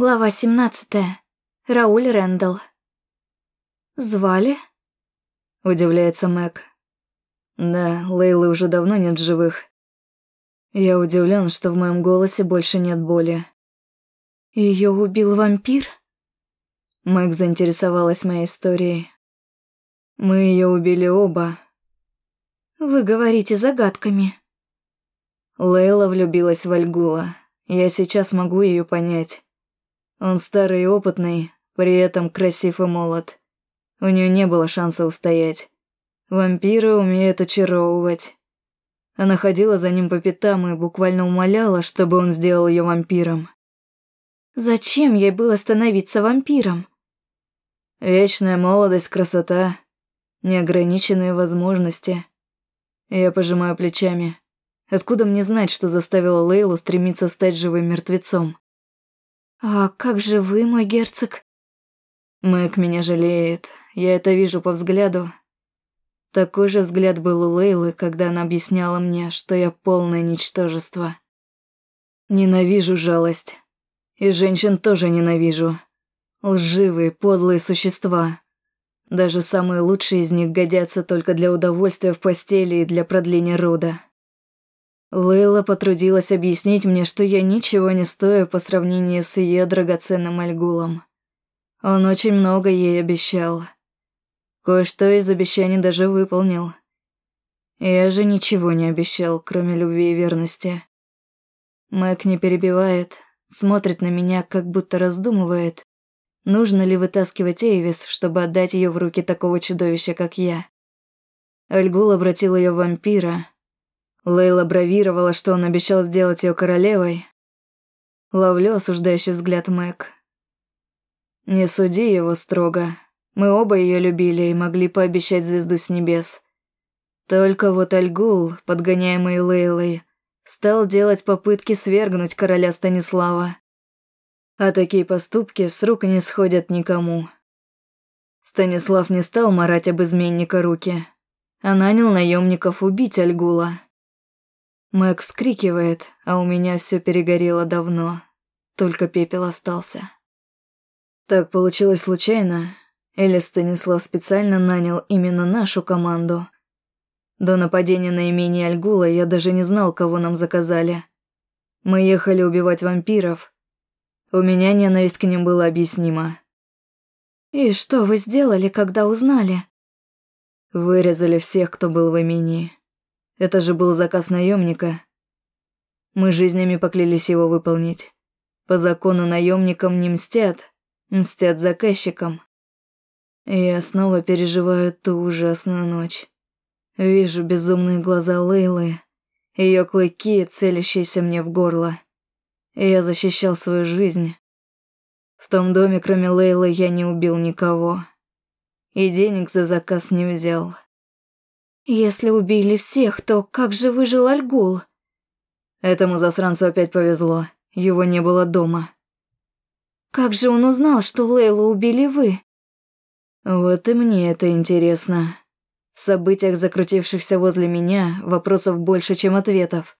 Глава 17. Рауль Рэндалл. «Звали?» – удивляется Мэг. «Да, Лейлы уже давно нет живых. Я удивлен, что в моем голосе больше нет боли». Ее убил вампир?» Мэг заинтересовалась моей историей. «Мы ее убили оба». «Вы говорите загадками». Лейла влюбилась в Альгула. Я сейчас могу ее понять. Он старый и опытный, при этом красив и молод. У нее не было шанса устоять. Вампиры умеют очаровывать. Она ходила за ним по пятам и буквально умоляла, чтобы он сделал ее вампиром. Зачем ей было становиться вампиром? Вечная молодость, красота, неограниченные возможности. Я пожимаю плечами. Откуда мне знать, что заставило Лейлу стремиться стать живым мертвецом? «А как же вы, мой герцог?» Мэг меня жалеет, я это вижу по взгляду. Такой же взгляд был у Лейлы, когда она объясняла мне, что я полное ничтожество. Ненавижу жалость. И женщин тоже ненавижу. Лживые, подлые существа. Даже самые лучшие из них годятся только для удовольствия в постели и для продления рода. Лейла потрудилась объяснить мне, что я ничего не стою по сравнению с ее драгоценным Альгулом. Он очень много ей обещал. Кое-что из обещаний даже выполнил. Я же ничего не обещал, кроме любви и верности. Мэг не перебивает, смотрит на меня, как будто раздумывает, нужно ли вытаскивать Эйвис, чтобы отдать ее в руки такого чудовища, как я. Альгул обратил ее в вампира, Лейла бравировала, что он обещал сделать ее королевой. Ловлю осуждающий взгляд Мэг. Не суди его строго. Мы оба ее любили и могли пообещать звезду с небес. Только вот Альгул, подгоняемый Лейлой, стал делать попытки свергнуть короля Станислава. А такие поступки с рук не сходят никому. Станислав не стал марать об изменника руки, а нанял наемников убить Альгула. Мэг вскрикивает, а у меня все перегорело давно. Только пепел остался. Так получилось случайно. Или Станислав специально нанял именно нашу команду. До нападения на имение Альгула я даже не знал, кого нам заказали. Мы ехали убивать вампиров. У меня ненависть к ним была объяснима. «И что вы сделали, когда узнали?» Вырезали всех, кто был в имении. Это же был заказ наемника. Мы жизнями поклялись его выполнить. По закону наемникам не мстят, мстят заказчикам. Я снова переживаю ту ужасную ночь. Вижу безумные глаза Лейлы, ее клыки, целящиеся мне в горло. Я защищал свою жизнь. В том доме, кроме Лейлы, я не убил никого. И денег за заказ не взял. Если убили всех, то как же выжил Альгул? Этому засранцу опять повезло. Его не было дома. Как же он узнал, что Лейлу убили вы? Вот и мне это интересно. В событиях, закрутившихся возле меня, вопросов больше, чем ответов.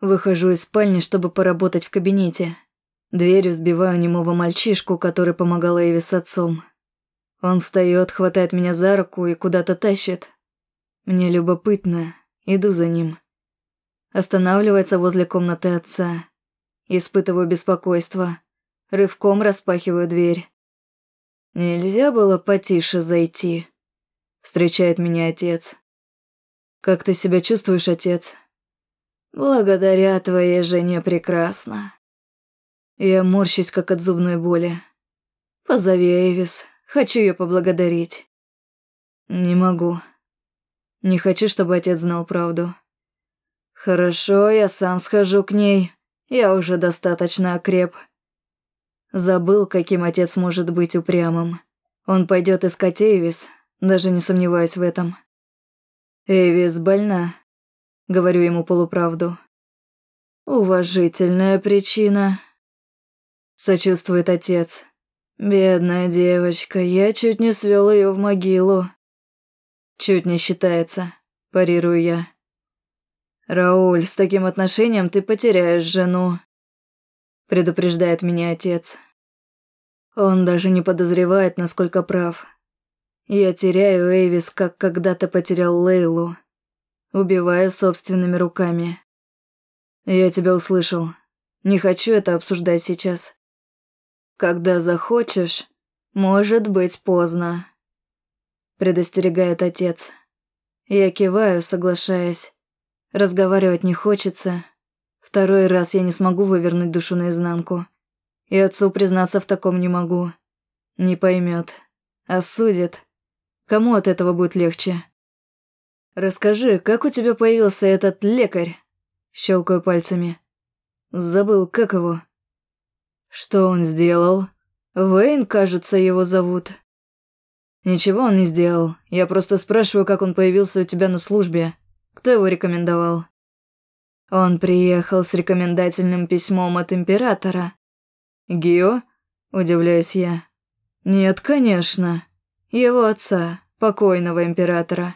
Выхожу из спальни, чтобы поработать в кабинете. Дверью сбиваю немого мальчишку, который помогал Эйви с отцом. Он встает, хватает меня за руку и куда-то тащит. Мне любопытно, иду за ним. Останавливается возле комнаты отца. Испытываю беспокойство. Рывком распахиваю дверь. Нельзя было потише зайти. Встречает меня отец. Как ты себя чувствуешь, отец? Благодаря твоей жене прекрасно. Я морщусь, как от зубной боли. Позови Эвис, хочу ее поблагодарить. Не могу. Не хочу, чтобы отец знал правду. Хорошо, я сам схожу к ней. Я уже достаточно окреп. Забыл, каким отец может быть упрямым. Он пойдет искать Эйвис, даже не сомневаюсь в этом. Эйвис больна. Говорю ему полуправду. Уважительная причина. Сочувствует отец. Бедная девочка, я чуть не свел ее в могилу. «Чуть не считается», – парирую я. «Рауль, с таким отношением ты потеряешь жену». предупреждает меня отец. Он даже не подозревает, насколько прав. Я теряю Эйвис, как когда-то потерял Лейлу. Убиваю собственными руками. Я тебя услышал. Не хочу это обсуждать сейчас. Когда захочешь, может быть поздно. Предостерегает отец. Я киваю, соглашаясь. Разговаривать не хочется. Второй раз я не смогу вывернуть душу наизнанку. И отцу признаться в таком не могу. Не поймет. Осудит. Кому от этого будет легче? Расскажи, как у тебя появился этот лекарь? Щелкаю пальцами. Забыл, как его. Что он сделал? Вейн, кажется, его зовут. Ничего он не сделал. Я просто спрашиваю, как он появился у тебя на службе. Кто его рекомендовал? Он приехал с рекомендательным письмом от императора. Гио? Удивляюсь я. Нет, конечно. Его отца, покойного императора.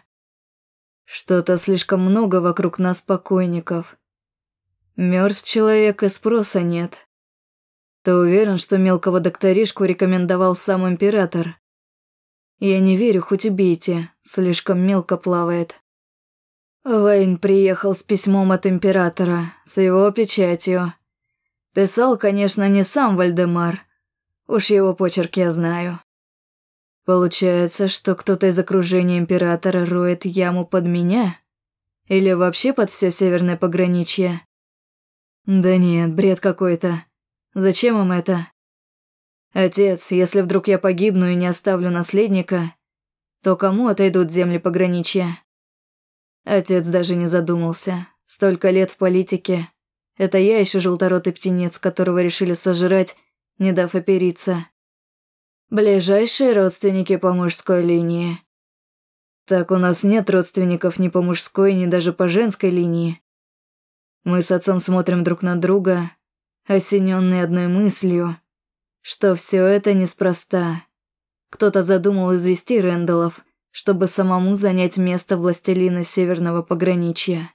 Что-то слишком много вокруг нас покойников. Мертв человек и спроса нет. Ты уверен, что мелкого докторишку рекомендовал сам император? Я не верю, хоть убейте, слишком мелко плавает. Вейн приехал с письмом от императора, с его печатью. Писал, конечно, не сам Вальдемар. Уж его почерк я знаю. Получается, что кто-то из окружения императора роет яму под меня? Или вообще под все северное пограничье? Да нет, бред какой-то. Зачем им это? Отец, если вдруг я погибну и не оставлю наследника, то кому отойдут земли пограничья? Отец даже не задумался. Столько лет в политике. Это я еще желторотый птенец, которого решили сожрать, не дав опериться. Ближайшие родственники по мужской линии. Так у нас нет родственников ни по мужской, ни даже по женской линии. Мы с отцом смотрим друг на друга, осененные одной мыслью, что все это неспроста. Кто-то задумал извести Рэндаллов – чтобы самому занять место властелина северного пограничья.